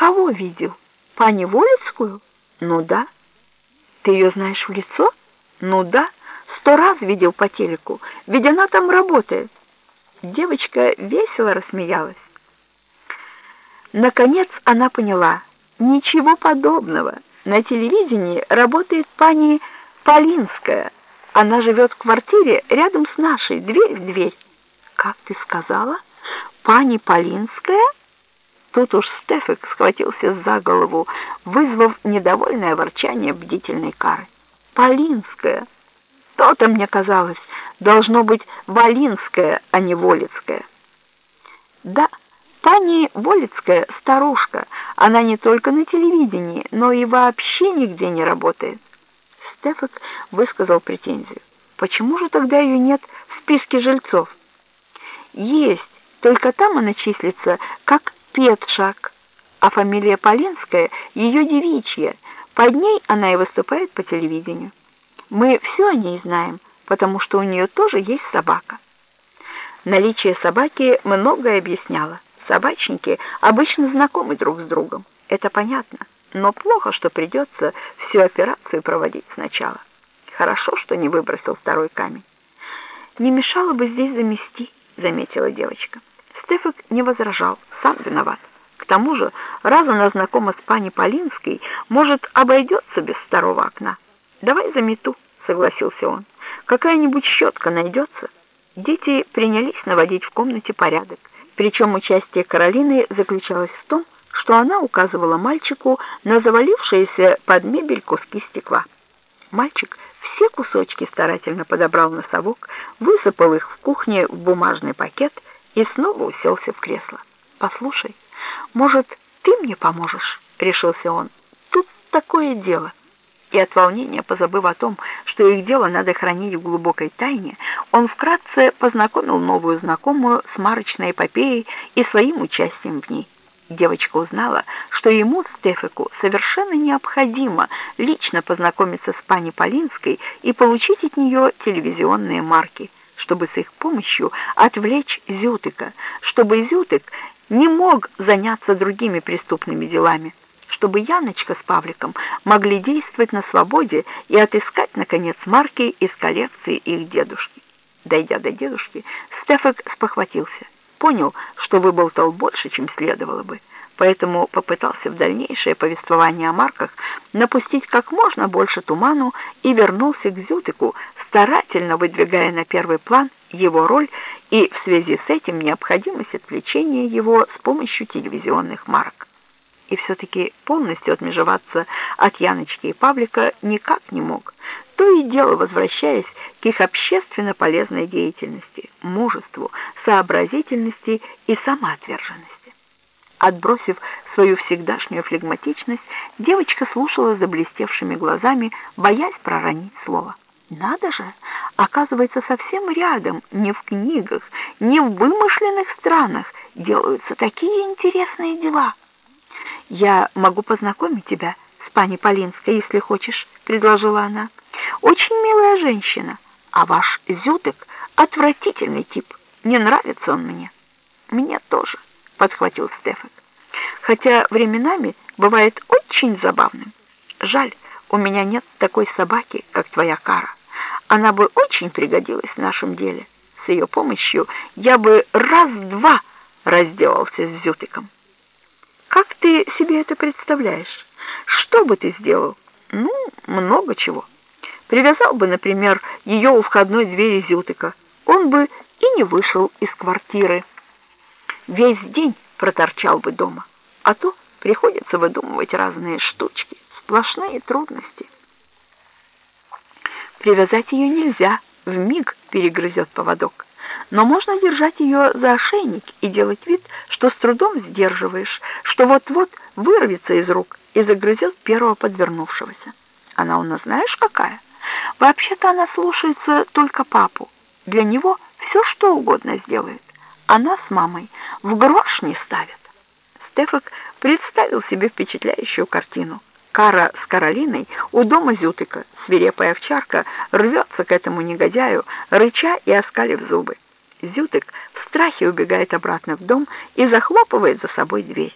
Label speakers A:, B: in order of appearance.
A: Кого видел? Пани Волицкую? Ну да. Ты ее знаешь в лицо? Ну да. Сто раз видел по телеку, ведь она там работает. Девочка весело рассмеялась. Наконец она поняла. Ничего подобного. На телевидении работает пани Полинская. Она живет в квартире рядом с нашей, дверь в дверь. Как ты сказала? Пани Полинская? Тут уж Стефик схватился за голову, вызвав недовольное ворчание бдительной кары. Полинская. То-то мне казалось, должно быть Валинская, а не Волицкая. Да, пани Волицкая старушка. Она не только на телевидении, но и вообще нигде не работает. Стефак высказал претензию. Почему же тогда ее нет в списке жильцов? Есть, только там она числится как Петшак, а фамилия Полинская ее девичья. Под ней она и выступает по телевидению. Мы все о ней знаем, потому что у нее тоже есть собака. Наличие собаки многое объясняло. Собачники обычно знакомы друг с другом. Это понятно. Но плохо, что придется всю операцию проводить сначала. Хорошо, что не выбросил второй камень. «Не мешало бы здесь замести», — заметила девочка. Стефик не возражал, сам виноват. К тому же, раз она знакома с пани Полинской, может, обойдется без второго окна. «Давай замету», — согласился он. «Какая-нибудь щетка найдется?» Дети принялись наводить в комнате порядок. Причем участие Каролины заключалось в том, что она указывала мальчику на завалившиеся под мебель куски стекла. Мальчик все кусочки старательно подобрал на совок, высыпал их в кухне в бумажный пакет и снова уселся в кресло. «Послушай, может, ты мне поможешь?» — решился он. «Тут такое дело» и от волнения, позабыв о том, что их дело надо хранить в глубокой тайне, он вкратце познакомил новую знакомую с марочной эпопеей и своим участием в ней. Девочка узнала, что ему, Стефику, совершенно необходимо лично познакомиться с пани Полинской и получить от нее телевизионные марки, чтобы с их помощью отвлечь Зютыка, чтобы Зютык не мог заняться другими преступными делами чтобы Яночка с Павликом могли действовать на свободе и отыскать, наконец, марки из коллекции их дедушки. Дойдя до дедушки, Стефак спохватился. Понял, что выболтал больше, чем следовало бы, поэтому попытался в дальнейшее повествование о марках напустить как можно больше туману и вернулся к Зютыку, старательно выдвигая на первый план его роль и в связи с этим необходимость отвлечения его с помощью телевизионных марок и все-таки полностью отмежеваться от Яночки и Павлика никак не мог, то и дело возвращаясь к их общественно полезной деятельности, мужеству, сообразительности и самоотверженности. Отбросив свою всегдашнюю флегматичность, девочка слушала заблестевшими глазами, боясь проронить слово. Надо же, оказывается, совсем рядом, не в книгах, не в вымышленных странах делаются такие интересные дела. «Я могу познакомить тебя с пани Полинской, если хочешь», — предложила она. «Очень милая женщина, а ваш Зютык — отвратительный тип. Не нравится он мне». «Мне тоже», — подхватил Стефан. «Хотя временами бывает очень забавным. Жаль, у меня нет такой собаки, как твоя Кара. Она бы очень пригодилась в нашем деле. С ее помощью я бы раз-два разделался с Зютыком». Как ты себе это представляешь? Что бы ты сделал? Ну, много чего. Привязал бы, например, ее у входной двери Зютыка. Он бы и не вышел из квартиры. Весь день проторчал бы дома. А то приходится выдумывать разные штучки. Сплошные трудности. Привязать ее нельзя, в миг перегрызет поводок но можно держать ее за ошейник и делать вид, что с трудом сдерживаешь, что вот-вот вырвется из рук и загрызет первого подвернувшегося. Она у нас знаешь какая? Вообще-то она слушается только папу. Для него все что угодно сделает. Она с мамой в грош не ставит. Стефак представил себе впечатляющую картину. Кара с Каролиной у дома Зютыка, свирепая овчарка, рвется к этому негодяю, рыча и оскалив зубы. Зютык в страхе убегает обратно в дом и захлопывает за собой дверь.